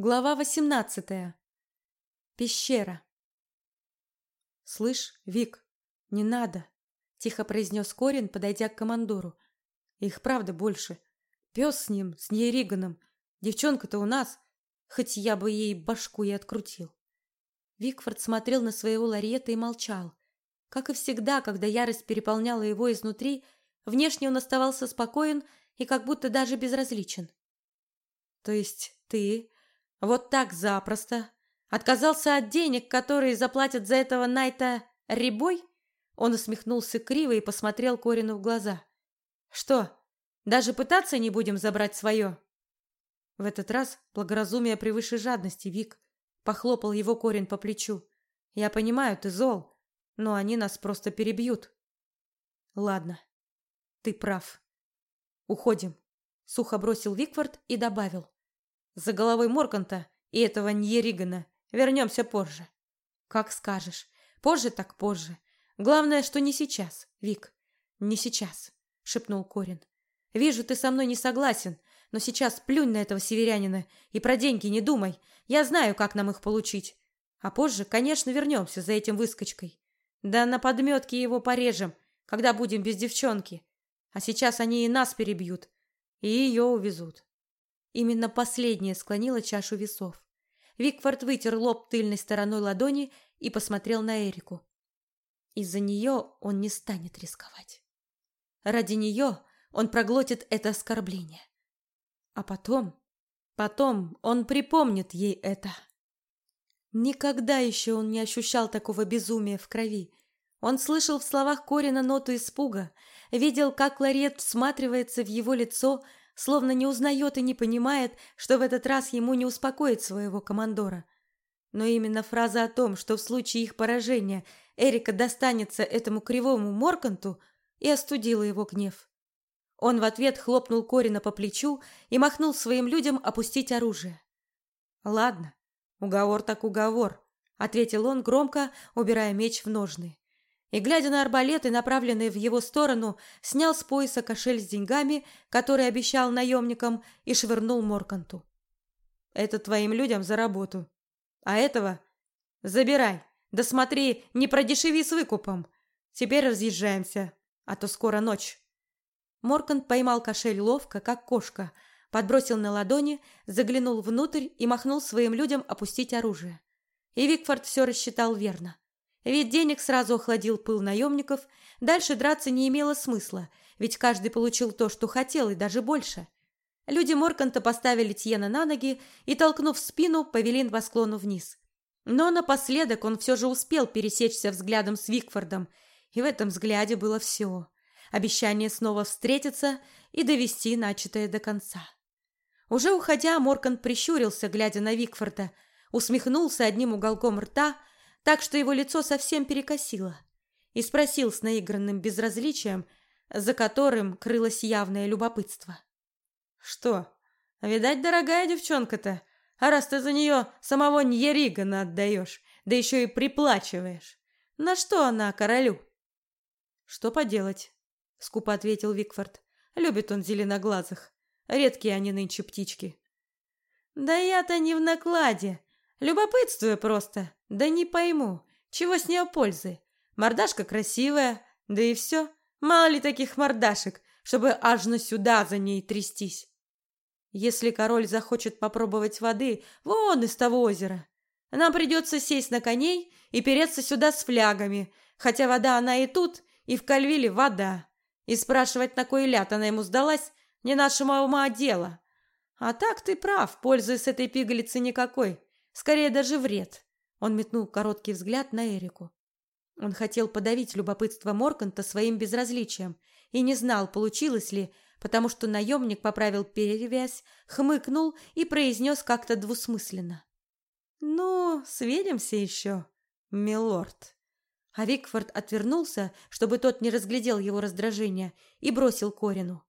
Глава восемнадцатая. Пещера. «Слышь, Вик, не надо», — тихо произнес Корин, подойдя к командору. «Их правда больше. Пес с ним, с ней Риганом. Девчонка-то у нас, хоть я бы ей башку и открутил». Викфорд смотрел на своего ларета и молчал. Как и всегда, когда ярость переполняла его изнутри, внешне он оставался спокоен и как будто даже безразличен. «То есть ты вот так запросто отказался от денег, которые заплатят за этого Найта Рябой? Он усмехнулся криво и посмотрел Корину в глаза. Что, даже пытаться не будем забрать свое?» В этот раз благоразумие превыше жадности, Вик. Похлопал его Корин по плечу. «Я понимаю, ты зол, но они нас просто перебьют». «Ладно, ты прав. Уходим», — сухо бросил Викфорд и добавил за головой Морканта и этого Ньеригана вернемся позже. Как скажешь. Позже так позже. Главное, что не сейчас, Вик. Не сейчас, шепнул Корин. Вижу, ты со мной не согласен, но сейчас плюнь на этого северянина и про деньги не думай. Я знаю, как нам их получить. А позже, конечно, вернемся за этим выскочкой. Да на подметке его порежем, когда будем без девчонки. А сейчас они и нас перебьют, и ее увезут. Именно последнее склонило чашу весов. Викфорд вытер лоб тыльной стороной ладони и посмотрел на Эрику. Из-за нее он не станет рисковать. Ради нее он проглотит это оскорбление. А потом, потом он припомнит ей это. Никогда еще он не ощущал такого безумия в крови. Он слышал в словах Корина ноту испуга, видел, как Ларет всматривается в его лицо, словно не узнает и не понимает, что в этот раз ему не успокоить своего командора. Но именно фраза о том, что в случае их поражения Эрика достанется этому кривому Морканту, и остудила его гнев. Он в ответ хлопнул Корина по плечу и махнул своим людям опустить оружие. «Ладно, уговор так уговор», — ответил он громко, убирая меч в ножны и, глядя на арбалеты, направленные в его сторону, снял с пояса кошель с деньгами, который обещал наемникам, и швырнул Морканту. «Это твоим людям за работу. А этого забирай. Да смотри, не продешеви с выкупом. Теперь разъезжаемся, а то скоро ночь». Моркант поймал кошель ловко, как кошка, подбросил на ладони, заглянул внутрь и махнул своим людям опустить оружие. И Викфорд все рассчитал верно. Ведь денег сразу охладил пыл наемников, дальше драться не имело смысла, ведь каждый получил то, что хотел, и даже больше. Люди Морканта поставили Тьена на ноги и, толкнув спину, повели по склону вниз. Но напоследок он все же успел пересечься взглядом с Викфордом, и в этом взгляде было все. Обещание снова встретиться и довести начатое до конца. Уже уходя, Моркан прищурился, глядя на Викфорда, усмехнулся одним уголком рта – так что его лицо совсем перекосило, и спросил с наигранным безразличием, за которым крылось явное любопытство. «Что, видать, дорогая девчонка-то, а раз ты за нее самого Ньеригана отдаешь, да еще и приплачиваешь, на что она королю?» «Что поделать?» — скупо ответил Викфорд. «Любит он зеленоглазых. Редкие они нынче птички». «Да я-то не в накладе. Любопытствую просто. Да не пойму, чего с нее пользы? Мордашка красивая, да и все. Мало ли таких мордашек, чтобы аж на сюда за ней трястись. Если король захочет попробовать воды, вон из того озера, нам придется сесть на коней и переться сюда с флягами, хотя вода она и тут, и в Кальвиле вода. И спрашивать, на кой ляд она ему сдалась, не нашему ума дело. А так ты прав, пользы с этой пигалицы никакой, скорее даже вред. Он метнул короткий взгляд на Эрику. Он хотел подавить любопытство Морканта своим безразличием и не знал, получилось ли, потому что наемник поправил перевязь, хмыкнул и произнес как-то двусмысленно. «Ну, свидимся еще, милорд». А Викфорд отвернулся, чтобы тот не разглядел его раздражения, и бросил Корину.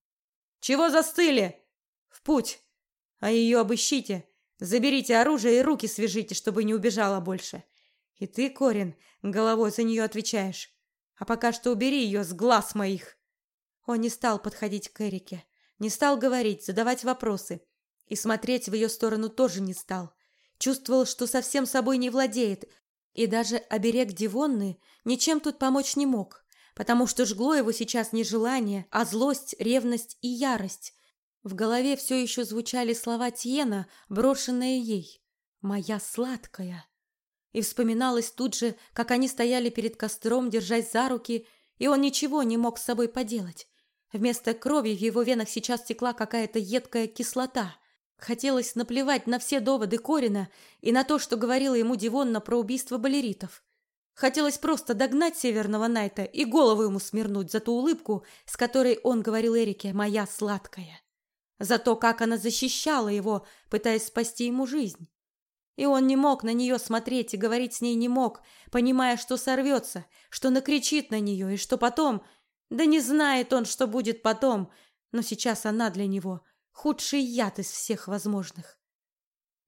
«Чего застыли? В путь! А ее обыщите, Заберите оружие и руки свяжите, чтобы не убежала больше. И ты, Корин, головой за нее отвечаешь. А пока что убери ее с глаз моих. Он не стал подходить к Эрике, не стал говорить, задавать вопросы. И смотреть в ее сторону тоже не стал. чувствовал, что совсем собой не владеет, и даже оберег Дивонны ничем тут помочь не мог, потому что жгло его сейчас не желание, а злость, ревность и ярость. В голове все еще звучали слова Тьена, брошенные ей. «Моя сладкая». И вспоминалось тут же, как они стояли перед костром, держась за руки, и он ничего не мог с собой поделать. Вместо крови в его венах сейчас текла какая-то едкая кислота. Хотелось наплевать на все доводы Корина и на то, что говорила ему Дивонна про убийство балеритов. Хотелось просто догнать Северного Найта и голову ему смирнуть за ту улыбку, с которой он говорил Эрике «моя сладкая». За то, как она защищала его, пытаясь спасти ему жизнь. И он не мог на нее смотреть и говорить с ней не мог, понимая, что сорвется, что накричит на нее, и что потом... Да не знает он, что будет потом, но сейчас она для него худший яд из всех возможных.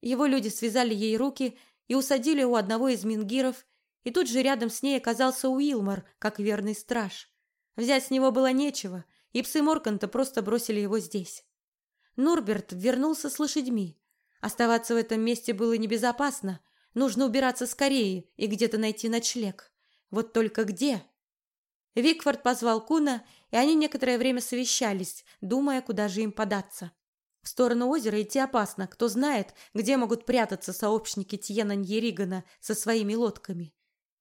Его люди связали ей руки и усадили у одного из мингиров, и тут же рядом с ней оказался Уилмор, как верный страж. Взять с него было нечего, и псы Морканта просто бросили его здесь. Нурберт вернулся с лошадьми, Оставаться в этом месте было небезопасно. Нужно убираться скорее и где-то найти ночлег. Вот только где? Викфорд позвал Куна, и они некоторое время совещались, думая, куда же им податься. В сторону озера идти опасно. Кто знает, где могут прятаться сообщники Тьена Ньеригана со своими лодками.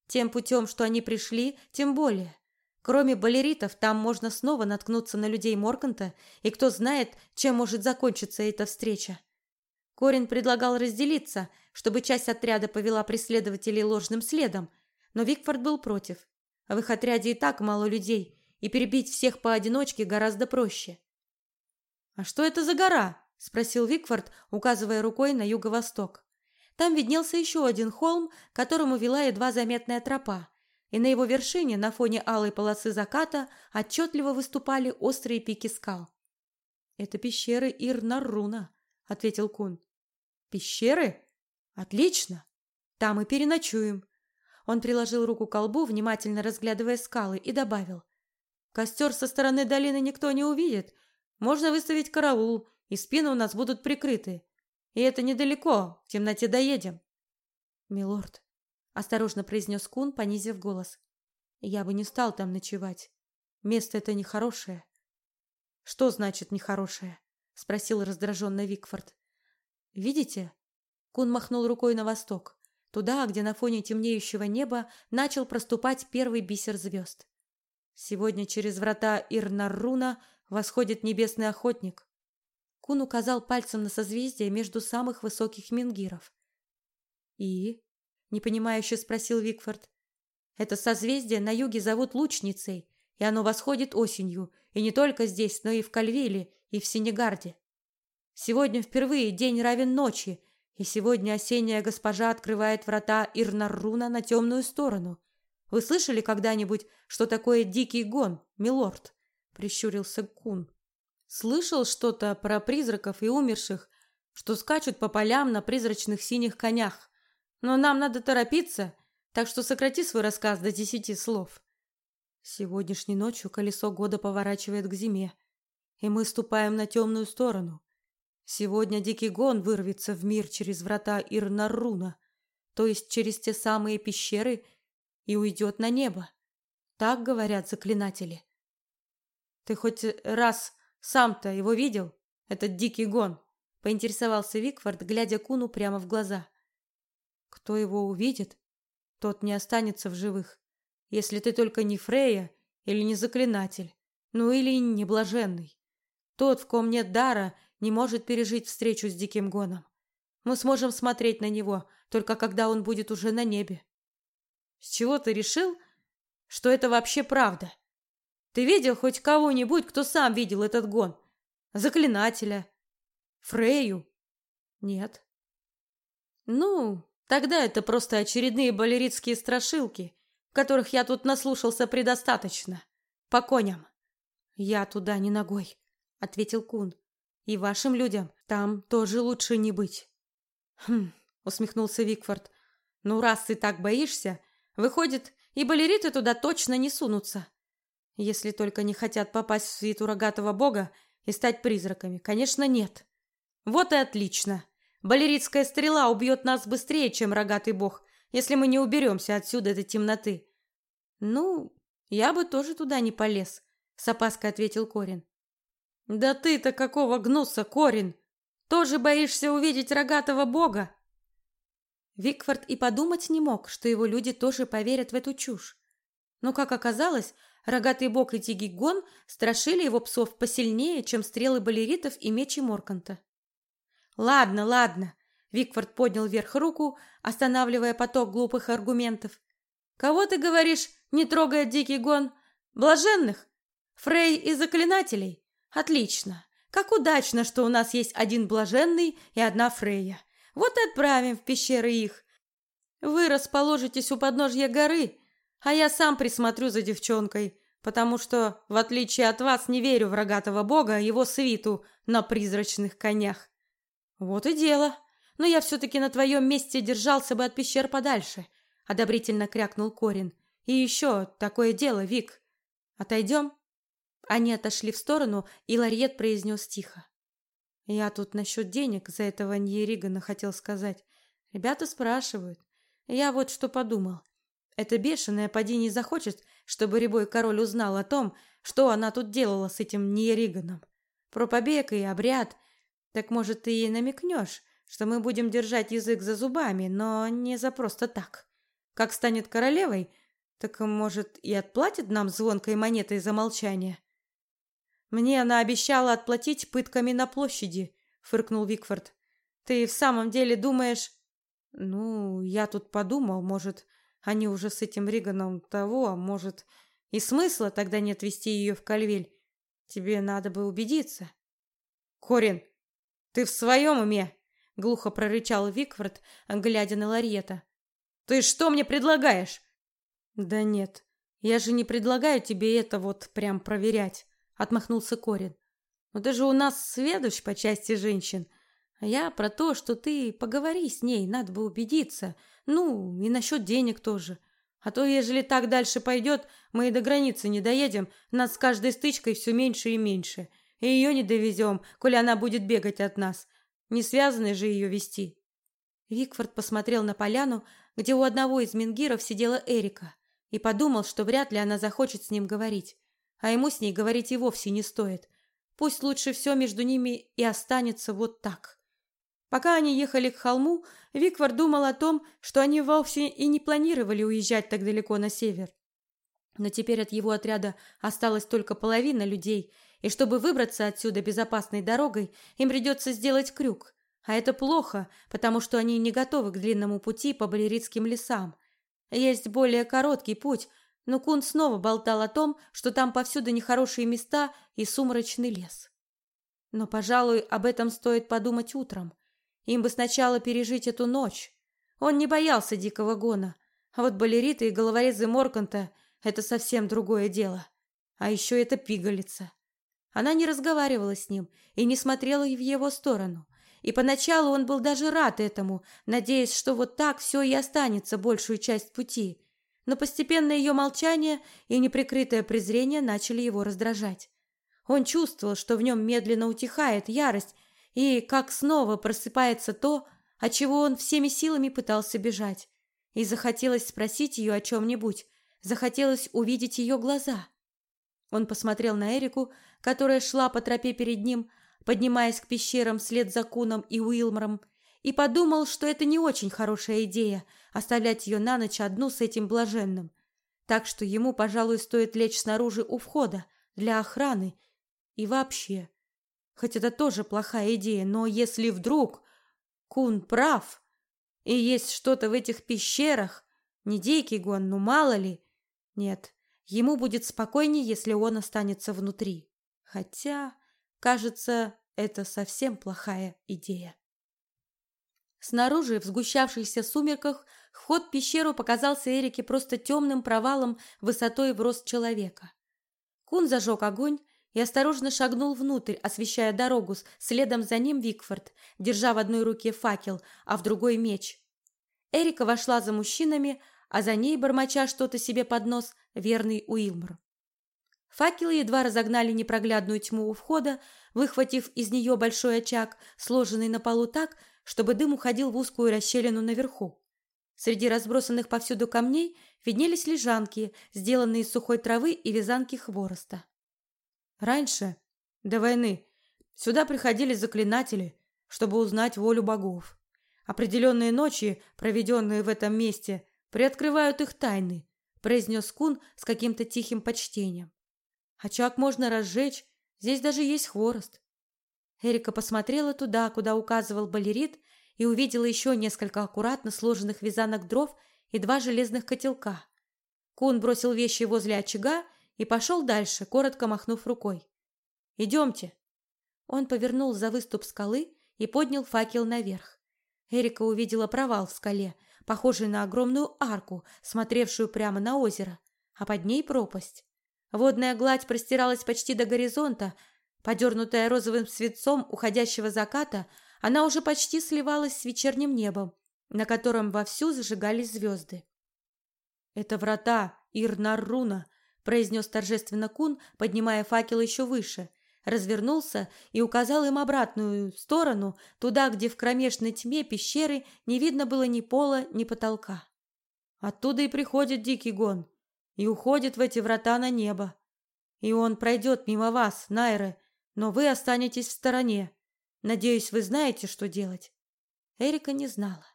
Тем путем, что они пришли, тем более. Кроме балеритов, там можно снова наткнуться на людей Морканта, и кто знает, чем может закончиться эта встреча. Корин предлагал разделиться, чтобы часть отряда повела преследователей ложным следом, но Викфорд был против. В их отряде и так мало людей, и перебить всех поодиночке гораздо проще. «А что это за гора?» – спросил Викфорд, указывая рукой на юго-восток. Там виднелся еще один холм, к которому вела едва заметная тропа, и на его вершине, на фоне алой полосы заката, отчетливо выступали острые пики скал. «Это пещеры Ир-Нарруна», — ответил Кун. Пещеры? Отлично. Там и переночуем. Он приложил руку к колбу, внимательно разглядывая скалы, и добавил. Костер со стороны долины никто не увидит. Можно выставить караул, и спины у нас будут прикрыты. И это недалеко, в темноте доедем. Милорд, осторожно произнес Кун, понизив голос. Я бы не стал там ночевать. Место это нехорошее. Что значит нехорошее? спросил раздраженно Викфорд. Видите? Кун махнул рукой на восток, туда, где на фоне темнеющего неба начал проступать первый бисер звезд. Сегодня через врата Ирнарруна восходит небесный охотник. Кун указал пальцем на созвездие между самых высоких мингиров. И, непонимающе спросил Викфорд, это созвездие на юге зовут Лучницей, и оно восходит осенью, и не только здесь, но и в Кальвиле, и в Сенегарде. Сегодня впервые день равен ночи, и сегодня осенняя госпожа открывает врата Ирнарруна на темную сторону. Вы слышали когда-нибудь, что такое дикий гон, милорд? Прищурился Кун. Слышал что-то про призраков и умерших, что скачут по полям на призрачных синих конях. Но нам надо торопиться, так что сократи свой рассказ до десяти слов. Сегодняшней ночью колесо года поворачивает к зиме, и мы ступаем на темную сторону. Сегодня Дикий Гон вырвется в мир через врата Ирнаруна, то есть через те самые пещеры, и уйдет на небо. Так говорят заклинатели. Ты хоть раз сам-то его видел, этот Дикий Гон? Поинтересовался Викфорд, глядя Куну прямо в глаза. Кто его увидит, тот не останется в живых, если ты только не Фрея или не заклинатель, ну или не блаженный. Тот, в ком нет дара не может пережить встречу с диким гоном. Мы сможем смотреть на него, только когда он будет уже на небе. С чего ты решил, что это вообще правда? Ты видел хоть кого-нибудь, кто сам видел этот гон? Заклинателя? Фрею? Нет. Ну, тогда это просто очередные балеритские страшилки, которых я тут наслушался предостаточно. По коням. Я туда не ногой, ответил Кун. И вашим людям там тоже лучше не быть. Хм, усмехнулся Викфорд. Ну, раз ты так боишься, выходит, и балериты туда точно не сунутся. Если только не хотят попасть в свиту рогатого бога и стать призраками. Конечно, нет. Вот и отлично. Балеритская стрела убьет нас быстрее, чем рогатый бог, если мы не уберемся отсюда до темноты. Ну, я бы тоже туда не полез, с опаской ответил Корин. Да ты-то какого гнуса, Корин? Тоже боишься увидеть рогатого бога? Викфорд и подумать не мог, что его люди тоже поверят в эту чушь. Но, как оказалось, рогатый бог и Тигигон страшили его псов посильнее, чем стрелы балеритов и мечи Морканта. «Ладно, ладно», — Викфорд поднял вверх руку, останавливая поток глупых аргументов. «Кого ты говоришь, не трогая дикий гон? Блаженных? Фрей и заклинателей? Отлично. Как удачно, что у нас есть один блаженный и одна Фрейя. Вот и отправим в пещеры их. Вы расположитесь у подножья горы, а я сам присмотрю за девчонкой, потому что, в отличие от вас, не верю в рогатого бога его свиту на призрачных конях. Вот и дело. Но я все-таки на твоем месте держался бы от пещер подальше, одобрительно крякнул Корин. И еще такое дело, Вик. Отойдем? Они отошли в сторону, и Ларьет произнес тихо. Я тут насчет денег за этого Ньеригана хотел сказать. Ребята спрашивают. Я вот что подумал. Эта бешеная поди захочет, чтобы рябой король узнал о том, что она тут делала с этим Ньериганом. Про побег и обряд. Так, может, ты ей намекнешь, что мы будем держать язык за зубами, но не за просто так. Как станет королевой, так, может, и отплатит нам звонкой монетой за молчание. Мне она обещала отплатить пытками на площади, фыркнул Викфорд. Ты в самом деле думаешь? Ну, я тут подумал, может, они уже с этим Риганом того, может, и смысла тогда нет вести ее в Кальвель. Тебе надо бы убедиться. Корин, ты в своем уме? глухо прорычал Викфорд, глядя на Ларьета. Ты что мне предлагаешь? Да нет, я же не предлагаю тебе это вот прям проверять отмахнулся Корин. Но ты же у нас сведущ по части женщин. А я про то, что ты поговори с ней, надо бы убедиться. Ну, и насчет денег тоже. А то, ежели так дальше пойдет, мы и до границы не доедем, нас с каждой стычкой все меньше и меньше. И ее не довезем, коли она будет бегать от нас. Не связаны же ее вести. Викфорд посмотрел на поляну, где у одного из мингиров сидела Эрика, и подумал, что вряд ли она захочет с ним говорить а ему с ней говорить и вовсе не стоит. Пусть лучше все между ними и останется вот так. Пока они ехали к холму, Виквар думал о том, что они вовсе и не планировали уезжать так далеко на север. Но теперь от его отряда осталась только половина людей, и чтобы выбраться отсюда безопасной дорогой, им придется сделать крюк. А это плохо, потому что они не готовы к длинному пути по балеритским лесам. Есть более короткий путь, но Кун снова болтал о том, что там повсюду нехорошие места и сумрачный лес. Но, пожалуй, об этом стоит подумать утром. Им бы сначала пережить эту ночь. Он не боялся дикого гона, а вот балериты и головорезы Морканта — это совсем другое дело. А еще это пигалица. Она не разговаривала с ним и не смотрела в его сторону. И поначалу он был даже рад этому, надеясь, что вот так все и останется большую часть пути — но постепенно ее молчание и неприкрытое презрение начали его раздражать. Он чувствовал, что в нем медленно утихает ярость, и как снова просыпается то, от чего он всеми силами пытался бежать. И захотелось спросить ее о чем-нибудь, захотелось увидеть ее глаза. Он посмотрел на Эрику, которая шла по тропе перед ним, поднимаясь к пещерам вслед за Куном и Уилмором, и подумал, что это не очень хорошая идея оставлять ее на ночь одну с этим блаженным. Так что ему, пожалуй, стоит лечь снаружи у входа для охраны и вообще. Хоть это тоже плохая идея, но если вдруг Кун прав и есть что-то в этих пещерах, не дикий гон, ну мало ли. Нет, ему будет спокойнее, если он останется внутри. Хотя, кажется, это совсем плохая идея. Снаружи, в сгущавшихся сумерках, вход в пещеру показался Эрике просто темным провалом высотой в рост человека. Кун зажег огонь и осторожно шагнул внутрь, освещая дорогу, следом за ним Викфорд, держа в одной руке факел, а в другой меч. Эрика вошла за мужчинами, а за ней, бормоча что-то себе под нос, верный Уилмор. Факелы едва разогнали непроглядную тьму у входа, выхватив из нее большой очаг, сложенный на полу так, чтобы дым уходил в узкую расщелину наверху. Среди разбросанных повсюду камней виднелись лежанки, сделанные из сухой травы и вязанки хвороста. Раньше, до войны, сюда приходили заклинатели, чтобы узнать волю богов. Определенные ночи, проведенные в этом месте, приоткрывают их тайны, произнес Кун с каким-то тихим почтением. Очаг можно разжечь, здесь даже есть хворост. Эрика посмотрела туда, куда указывал балерит, и увидела еще несколько аккуратно сложенных вязанок дров и два железных котелка. Кун бросил вещи возле очага и пошел дальше, коротко махнув рукой. «Идемте». Он повернул за выступ скалы и поднял факел наверх. Эрика увидела провал в скале, похожий на огромную арку, смотревшую прямо на озеро, а под ней пропасть. Водная гладь простиралась почти до горизонта, подернутая розовым светцом уходящего заката, она уже почти сливалась с вечерним небом, на котором вовсю зажигались звезды. «Это врата Ирнарруна», — произнес торжественно Кун, поднимая факел еще выше — развернулся и указал им обратную сторону, туда, где в кромешной тьме пещеры не видно было ни пола, ни потолка. Оттуда и приходит дикий гон, и уходит в эти врата на небо. И он пройдет мимо вас, Найры, но вы останетесь в стороне. Надеюсь, вы знаете, что делать. Эрика не знала.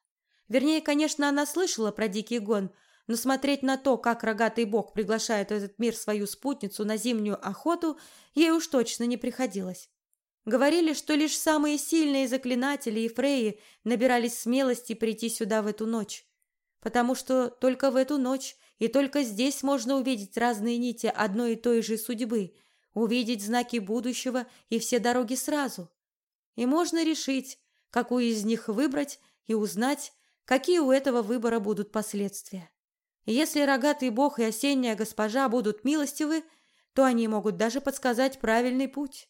Вернее, конечно, она слышала про дикий гон, но смотреть на то, как рогатый бог приглашает в этот мир свою спутницу на зимнюю охоту, ей уж точно не приходилось. Говорили, что лишь самые сильные заклинатели и фреи набирались смелости прийти сюда в эту ночь, потому что только в эту ночь и только здесь можно увидеть разные нити одной и той же судьбы, увидеть знаки будущего и все дороги сразу. И можно решить, какую из них выбрать и узнать, какие у этого выбора будут последствия. Если рогатый бог и осенняя госпожа будут милостивы, то они могут даже подсказать правильный путь.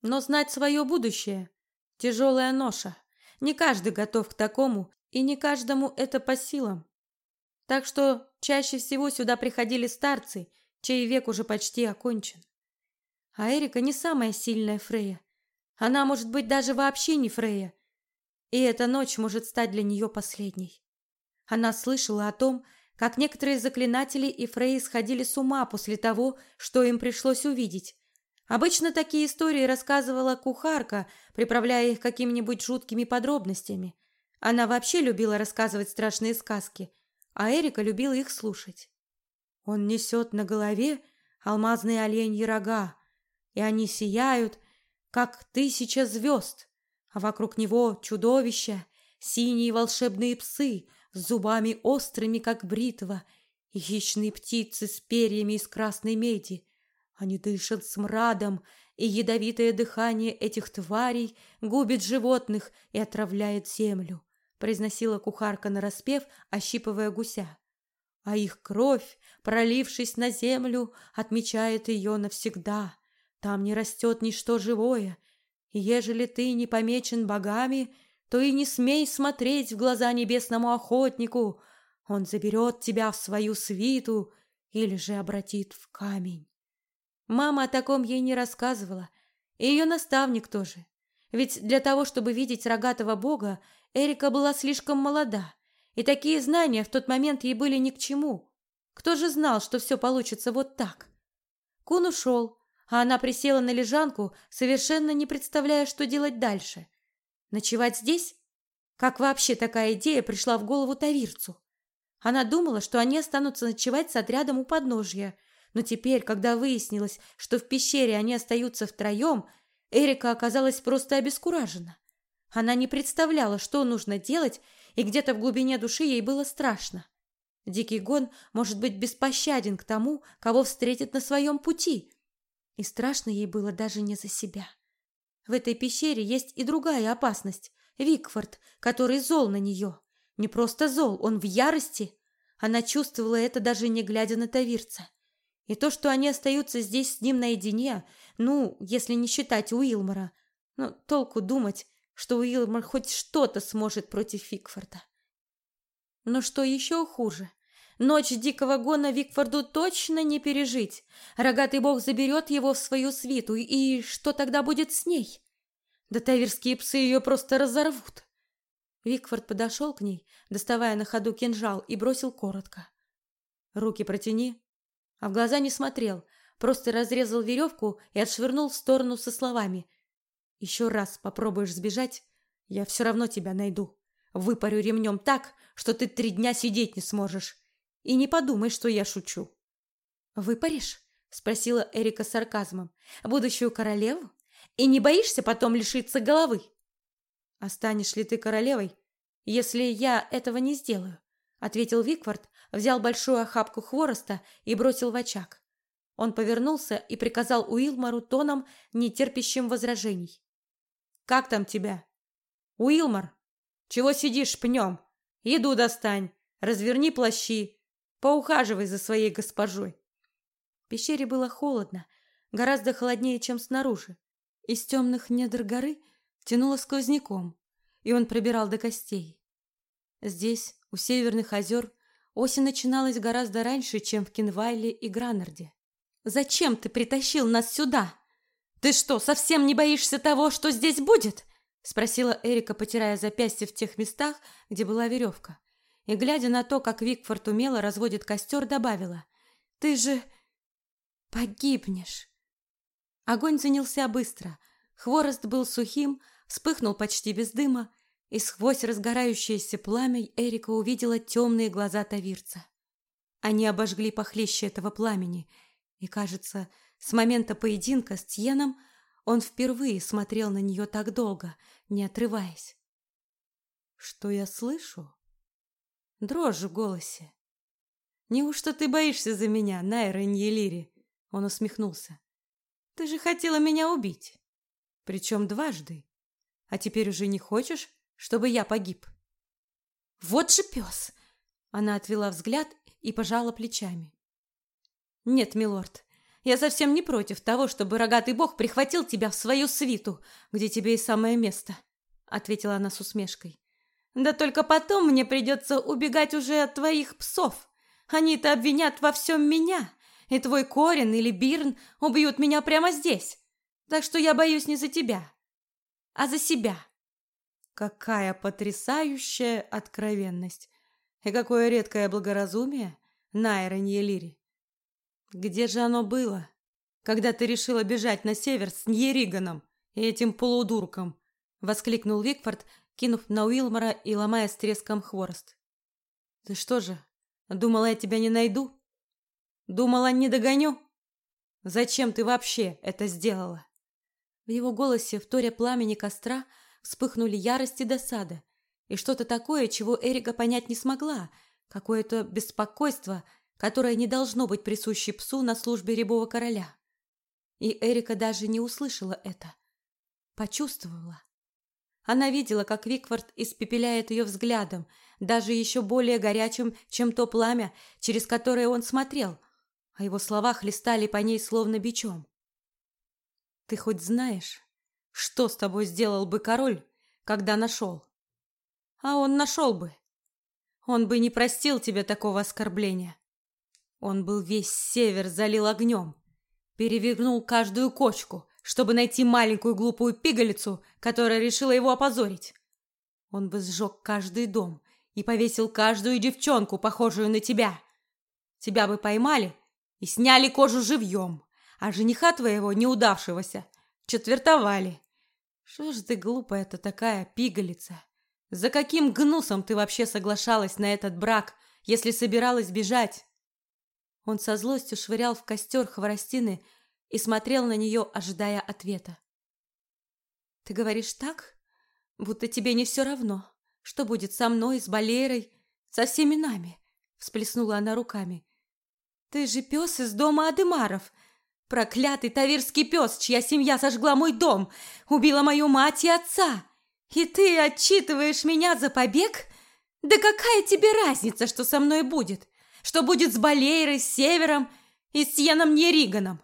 Но знать свое будущее – тяжелая ноша. Не каждый готов к такому, и не каждому это по силам. Так что чаще всего сюда приходили старцы, чей век уже почти окончен. А Эрика не самая сильная Фрея. Она может быть даже вообще не Фрея. И эта ночь может стать для нее последней. Она слышала о том, как некоторые заклинатели и фреи сходили с ума после того, что им пришлось увидеть. Обычно такие истории рассказывала кухарка, приправляя их какими-нибудь жуткими подробностями. Она вообще любила рассказывать страшные сказки, а Эрика любила их слушать. Он несет на голове алмазные оленьи рога, и они сияют, как тысяча звезд, а вокруг него чудовища, синие волшебные псы — с зубами острыми, как бритва, и хищные птицы с перьями из красной меди. Они дышат смрадом, и ядовитое дыхание этих тварей губит животных и отравляет землю, произносила кухарка нараспев, ощипывая гуся. А их кровь, пролившись на землю, отмечает ее навсегда. Там не растет ничто живое, и ежели ты не помечен богами, то и не смей смотреть в глаза небесному охотнику. Он заберет тебя в свою свиту или же обратит в камень. Мама о таком ей не рассказывала, и ее наставник тоже. Ведь для того, чтобы видеть рогатого бога, Эрика была слишком молода, и такие знания в тот момент ей были ни к чему. Кто же знал, что все получится вот так? Кун ушел, а она присела на лежанку, совершенно не представляя, что делать дальше. Ночевать здесь? Как вообще такая идея пришла в голову Тавирцу? Она думала, что они останутся ночевать с отрядом у подножья, но теперь, когда выяснилось, что в пещере они остаются втроем, Эрика оказалась просто обескуражена. Она не представляла, что нужно делать, и где-то в глубине души ей было страшно. Дикий гон может быть беспощаден к тому, кого встретит на своем пути. И страшно ей было даже не за себя. В этой пещере есть и другая опасность. Викфорд, который зол на нее. Не просто зол, он в ярости. Она чувствовала это даже не глядя на Тавирца. И то, что они остаются здесь с ним наедине, ну, если не считать Уилмора, ну, толку думать, что Уилмор хоть что-то сможет против Викфорда. Но что еще хуже, Ночь дикого гона Викфорду точно не пережить. Рогатый бог заберет его в свою свиту, и что тогда будет с ней? Да таверские псы ее просто разорвут. Викфорд подошел к ней, доставая на ходу кинжал, и бросил коротко. «Руки протяни». А в глаза не смотрел, просто разрезал веревку и отшвырнул в сторону со словами. «Еще раз попробуешь сбежать, я все равно тебя найду. Выпарю ремнем так, что ты три дня сидеть не сможешь. И не подумай, что я шучу». «Выпаришь?» — спросила Эрика с сарказмом. «Будущую королеву? И не боишься потом лишиться головы?» «Останешь ли ты королевой, если я этого не сделаю?» — ответил Виквард, взял большую охапку хвороста и бросил в очаг. Он повернулся и приказал Уилмару тоном, не терпящим возражений. «Как там тебя?» «Уилмар, чего сидишь пнем? Еду достань, разверни плащи, поухаживай за своей госпожой». В пещере было холодно, гораздо холоднее, чем снаружи. Из темных недр горы тянуло сквозняком, и он пробирал до костей. Здесь, у северных озер, осень начиналась гораздо раньше, чем в Кинвайле и Гранарде. «Зачем ты притащил нас сюда? Ты что, совсем не боишься того, что здесь будет?» спросила Эрика, потирая запястье в тех местах, где была веревка. И, глядя на то, как Викфорд умело разводит костер, добавила. «Ты же погибнешь!» Огонь занялся быстро. Хворост был сухим, вспыхнул почти без дыма, и сквозь разгорающееся пламя Эрика увидела темные глаза Тавирца. Они обожгли похлеще этого пламени, и, кажется, с момента поединка с Тьеном он впервые смотрел на нее так долго, не отрываясь. «Что я слышу?» Дрожь в голосе. «Неужто ты боишься за меня, Найра Ньелири?» Он усмехнулся. «Ты же хотела меня убить. Причем дважды. А теперь уже не хочешь, чтобы я погиб. Вот же пес! Она отвела взгляд и пожала плечами. Нет, милорд, я совсем не против того, чтобы рогатый бог прихватил тебя в свою свиту, где тебе и самое место, ответила она с усмешкой. Да только потом мне придется убегать уже от твоих псов. Они-то обвинят во всем меня, и твой Корин или Бирн убьют меня прямо здесь. Так что я боюсь не за тебя, а за себя. Какая потрясающая откровенность! И какое редкое благоразумие, Найра Ньелири! Где же оно было, когда ты решила бежать на север с Ньериганом и этим полудурком? Воскликнул Викфорд, кинув на Уилмора и ломая с треском хворост. Ты что же, думала, я тебя не найду? Думала, не догоню? Зачем ты вообще это сделала? В его голосе, в торе пламени костра, вспыхнули ярость и досада, и что-то такое, чего Эрика понять не смогла, какое-то беспокойство, которое не должно быть присуще псу на службе рябого короля. И Эрика даже не услышала это. Почувствовала. Она видела, как Викфорд испепеляет ее взглядом, даже еще более горячим, чем то пламя, через которое он смотрел, а его слова хлестали по ней словно бичом. Ты хоть знаешь, что с тобой сделал бы король, когда нашел? А он нашел бы. Он бы не простил тебе такого оскорбления. Он был весь север залил огнем, перевернул каждую кочку, чтобы найти маленькую глупую пигалицу, которая решила его опозорить. Он бы сжег каждый дом и повесил каждую девчонку, похожую на тебя. Тебя бы поймали и сняли кожу живьем а жениха твоего, неудавшегося, четвертовали. Что ж ты глупая-то такая пигалица? За каким гнусом ты вообще соглашалась на этот брак, если собиралась бежать? Он со злостью швырял в костер хворостины и смотрел на нее, ожидая ответа. Ты говоришь так, будто тебе не все равно, что будет со мной, с Балерой, со всеми нами, всплеснула она руками. Ты же пес из дома Адемаров, Проклятый тавирский пес, чья семья сожгла мой дом, убила мою мать и отца. И ты отчитываешь меня за побег? Да какая тебе разница, что со мной будет? Что будет с Балейрой, с Севером и с Йеном Нериганом?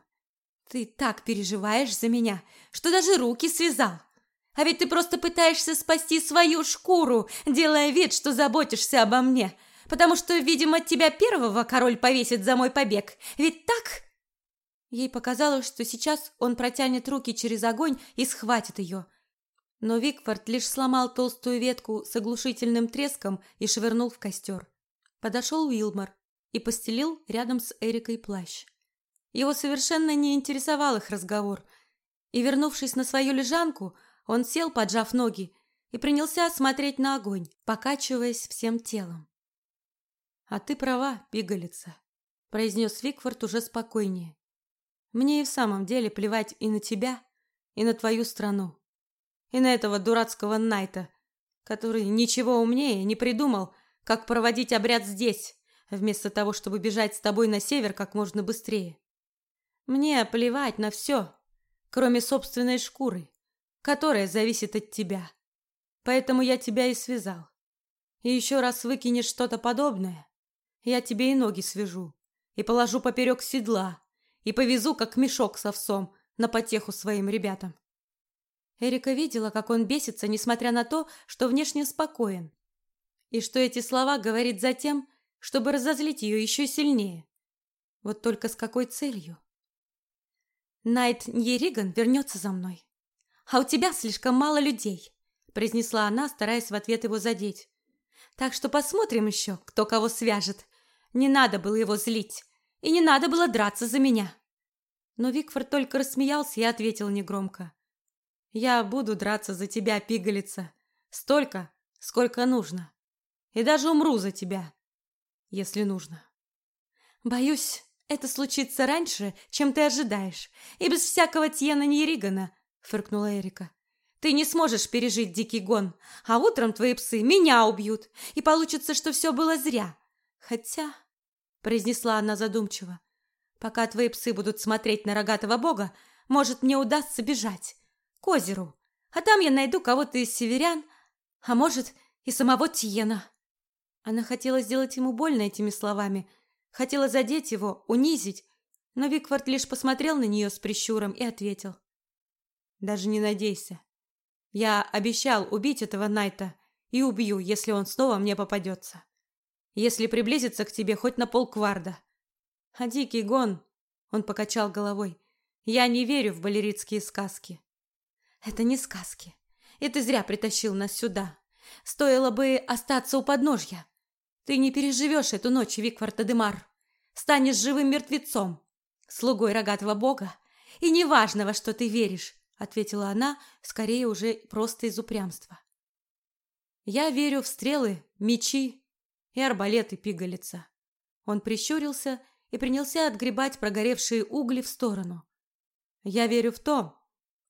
Ты так переживаешь за меня, что даже руки связал. А ведь ты просто пытаешься спасти свою шкуру, делая вид, что заботишься обо мне, потому что, видимо, тебя первого король повесит за мой побег. Ведь так?» Ей показалось, что сейчас он протянет руки через огонь и схватит ее. Но Викфорд лишь сломал толстую ветку с оглушительным треском и швырнул в костер. Подошел Уилмор и постелил рядом с Эрикой плащ. Его совершенно не интересовал их разговор, и, вернувшись на свою лежанку, он сел, поджав ноги, и принялся смотреть на огонь, покачиваясь всем телом. «А ты права, пигалица», — произнес Викфорд уже спокойнее. «Мне и в самом деле плевать и на тебя, и на твою страну и на этого дурацкого Найта, который ничего умнее не придумал, как проводить обряд здесь, вместо того, чтобы бежать с тобой на север как можно быстрее. Мне плевать на все, кроме собственной шкуры, которая зависит от тебя. Поэтому я тебя и связал. И еще раз выкинешь что-то подобное, я тебе и ноги свяжу, и положу поперек седла, и повезу, как мешок с овсом, на потеху своим ребятам. Эрика видела, как он бесится, несмотря на то, что внешне спокоен. И что эти слова говорит за тем, чтобы разозлить ее еще сильнее. Вот только с какой целью? Найт Ньериган вернется за мной. А у тебя слишком мало людей, произнесла она, стараясь в ответ его задеть. Так что посмотрим еще, кто кого свяжет. Не надо было его злить, и не надо было драться за меня. Но Викфорд только рассмеялся и ответил негромко. Я буду драться за тебя, пигалица, столько, сколько нужно. И даже умру за тебя, если нужно. Боюсь, это случится раньше, чем ты ожидаешь, и без всякого Тьена Неригана, фыркнула Эрика. Ты не сможешь пережить дикий гон, а утром твои псы меня убьют, и получится, что все было зря. Хотя, произнесла она задумчиво, пока твои псы будут смотреть на рогатого бога, может, мне удастся бежать к озеру, а там я найду кого-то из северян, а может, и самого Тиена. Она хотела сделать ему больно этими словами, хотела задеть его, унизить, но Викфорд лишь посмотрел на нее с прищуром и ответил. «Даже не надейся. Я обещал убить этого Найта и убью, если он снова мне попадется. Если приблизится к тебе хоть на полкварда. А дикий гон...» — он покачал головой. «Я не верю в балеритские сказки. Это не сказки. И ты зря притащил нас сюда. Стоило бы остаться у подножья. Ты не переживешь эту ночь, Виквард Адемар. Станешь живым мертвецом, слугой рогатого бога. И неважно, во что ты веришь, ответила она, скорее уже просто из упрямства. Я верю в стрелы, мечи и арбалеты пигалица. Он прищурился и принялся отгребать прогоревшие угли в сторону. Я верю в то,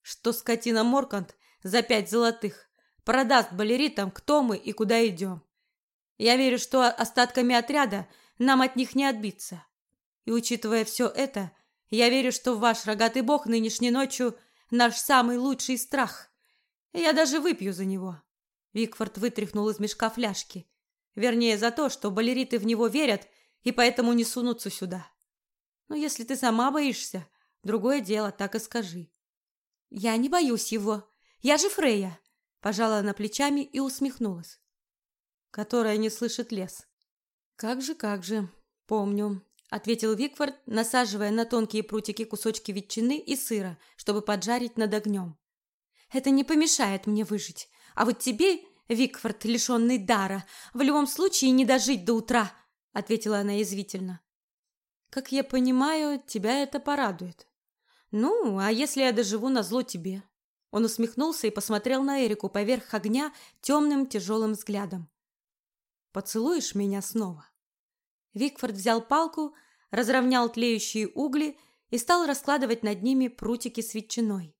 что скотина Моркант за пять золотых продаст балеритам, кто мы и куда идем. Я верю, что остатками отряда нам от них не отбиться. И учитывая все это, я верю, что ваш рогатый бог нынешней ночью наш самый лучший страх. Я даже выпью за него. Викфорд вытряхнул из мешка фляжки. Вернее, за то, что балериты в него верят и поэтому не сунутся сюда. Но если ты сама боишься, другое дело, так и скажи. «Я не боюсь его. Я же Фрея!» Пожала она плечами и усмехнулась. «Которая не слышит лес». «Как же, как же, помню», — ответил Викфорд, насаживая на тонкие прутики кусочки ветчины и сыра, чтобы поджарить над огнем. «Это не помешает мне выжить. А вот тебе, Викфорд, лишенный дара, в любом случае не дожить до утра», — ответила она язвительно. «Как я понимаю, тебя это порадует». «Ну, а если я доживу на зло тебе?» Он усмехнулся и посмотрел на Эрику поверх огня темным тяжелым взглядом. «Поцелуешь меня снова?» Викфорд взял палку, разровнял тлеющие угли и стал раскладывать над ними прутики с ветчиной.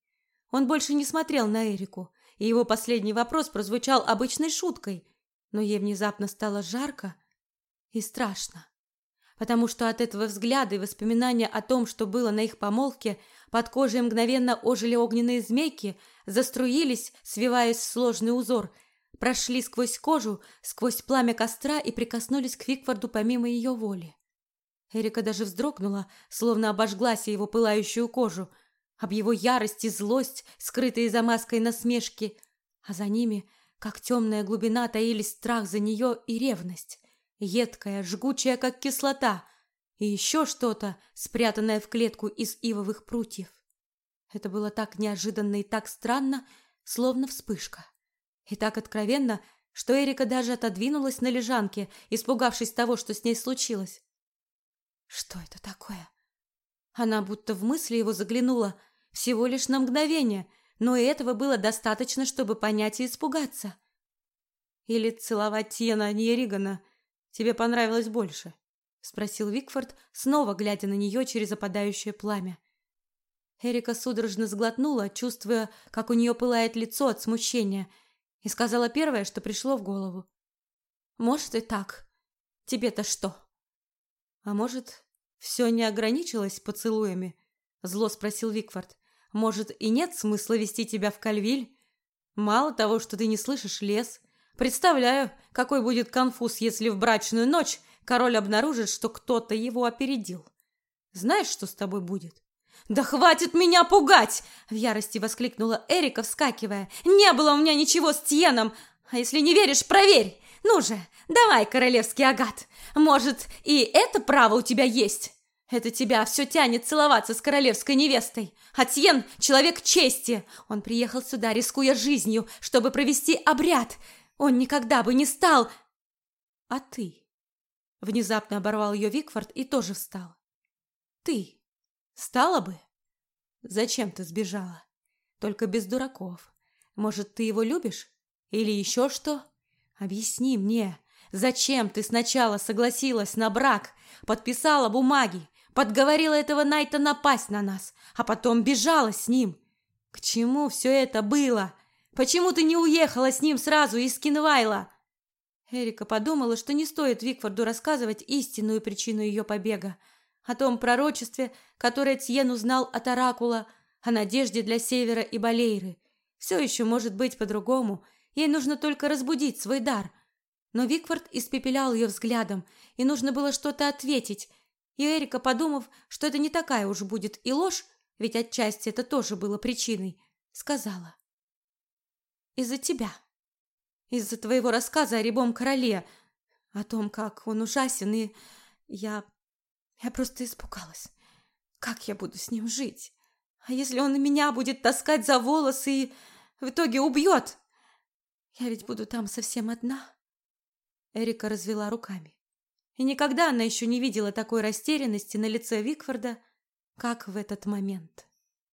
Он больше не смотрел на Эрику, и его последний вопрос прозвучал обычной шуткой, но ей внезапно стало жарко и страшно потому что от этого взгляда и воспоминания о том, что было на их помолвке, под кожей мгновенно ожили огненные змейки, заструились, свиваясь в сложный узор, прошли сквозь кожу, сквозь пламя костра и прикоснулись к Викфорду помимо ее воли. Эрика даже вздрогнула, словно обожглась его пылающую кожу, об его ярость и злость, скрытые за маской насмешки, а за ними, как темная глубина, таились страх за нее и ревность едкая, жгучая, как кислота, и еще что-то, спрятанное в клетку из ивовых прутьев. Это было так неожиданно и так странно, словно вспышка. И так откровенно, что Эрика даже отодвинулась на лежанке, испугавшись того, что с ней случилось. Что это такое? Она будто в мысли его заглянула, всего лишь на мгновение, но и этого было достаточно, чтобы понять и испугаться. Или целовать Тьена Ньеригана тебе понравилось больше? спросил Викфорд, снова глядя на нее через опадающее пламя. Эрика судорожно сглотнула, чувствуя, как у нее пылает лицо от смущения, и сказала первое, что пришло в голову. «Может и так. Тебе-то что?» «А может, все не ограничилось поцелуями?» Зло спросил Викфорд. «Может, и нет смысла вести тебя в Кальвиль? Мало того, что ты не слышишь лес. Представляю, какой будет конфуз, если в брачную ночь король обнаружит, что кто-то его опередил. Знаешь, что с тобой будет?» «Да хватит меня пугать!» — в ярости воскликнула Эрика, вскакивая. «Не было у меня ничего с Тьеном! А если не веришь, проверь! Ну же, давай, королевский агат! Может, и это право у тебя есть? Это тебя все тянет целоваться с королевской невестой. А Тьен — человек чести. Он приехал сюда, рискуя жизнью, чтобы провести обряд. Он никогда бы не стал... А ты?» Внезапно оборвал ее Викфорд и тоже встал. «Ты...» Стала бы. Зачем ты сбежала? Только без дураков. Может, ты его любишь? Или еще что? Объясни мне, зачем ты сначала согласилась на брак, подписала бумаги, подговорила этого Найта напасть на нас, а потом бежала с ним? К чему все это было? Почему ты не уехала с ним сразу из Кинвайла? Эрика подумала, что не стоит Викфорду рассказывать истинную причину ее побега, о том пророчестве, которое Тьен узнал от Оракула, о надежде для Севера и Балейры. Все еще может быть по-другому, ей нужно только разбудить свой дар. Но Викфорд испепелял ее взглядом, и нужно было что-то ответить, и Эрика, подумав, что это не такая уж будет и ложь, ведь отчасти это тоже было причиной, сказала. «Из-за тебя. Из-за твоего рассказа о рябом короле, о том, как он ужасен, и я я просто испугалась. Как я буду с ним жить? А если он меня будет таскать за волосы и в итоге убьет? Я ведь буду там совсем одна. Эрика развела руками. И никогда она еще не видела такой растерянности на лице Викфорда, как в этот момент.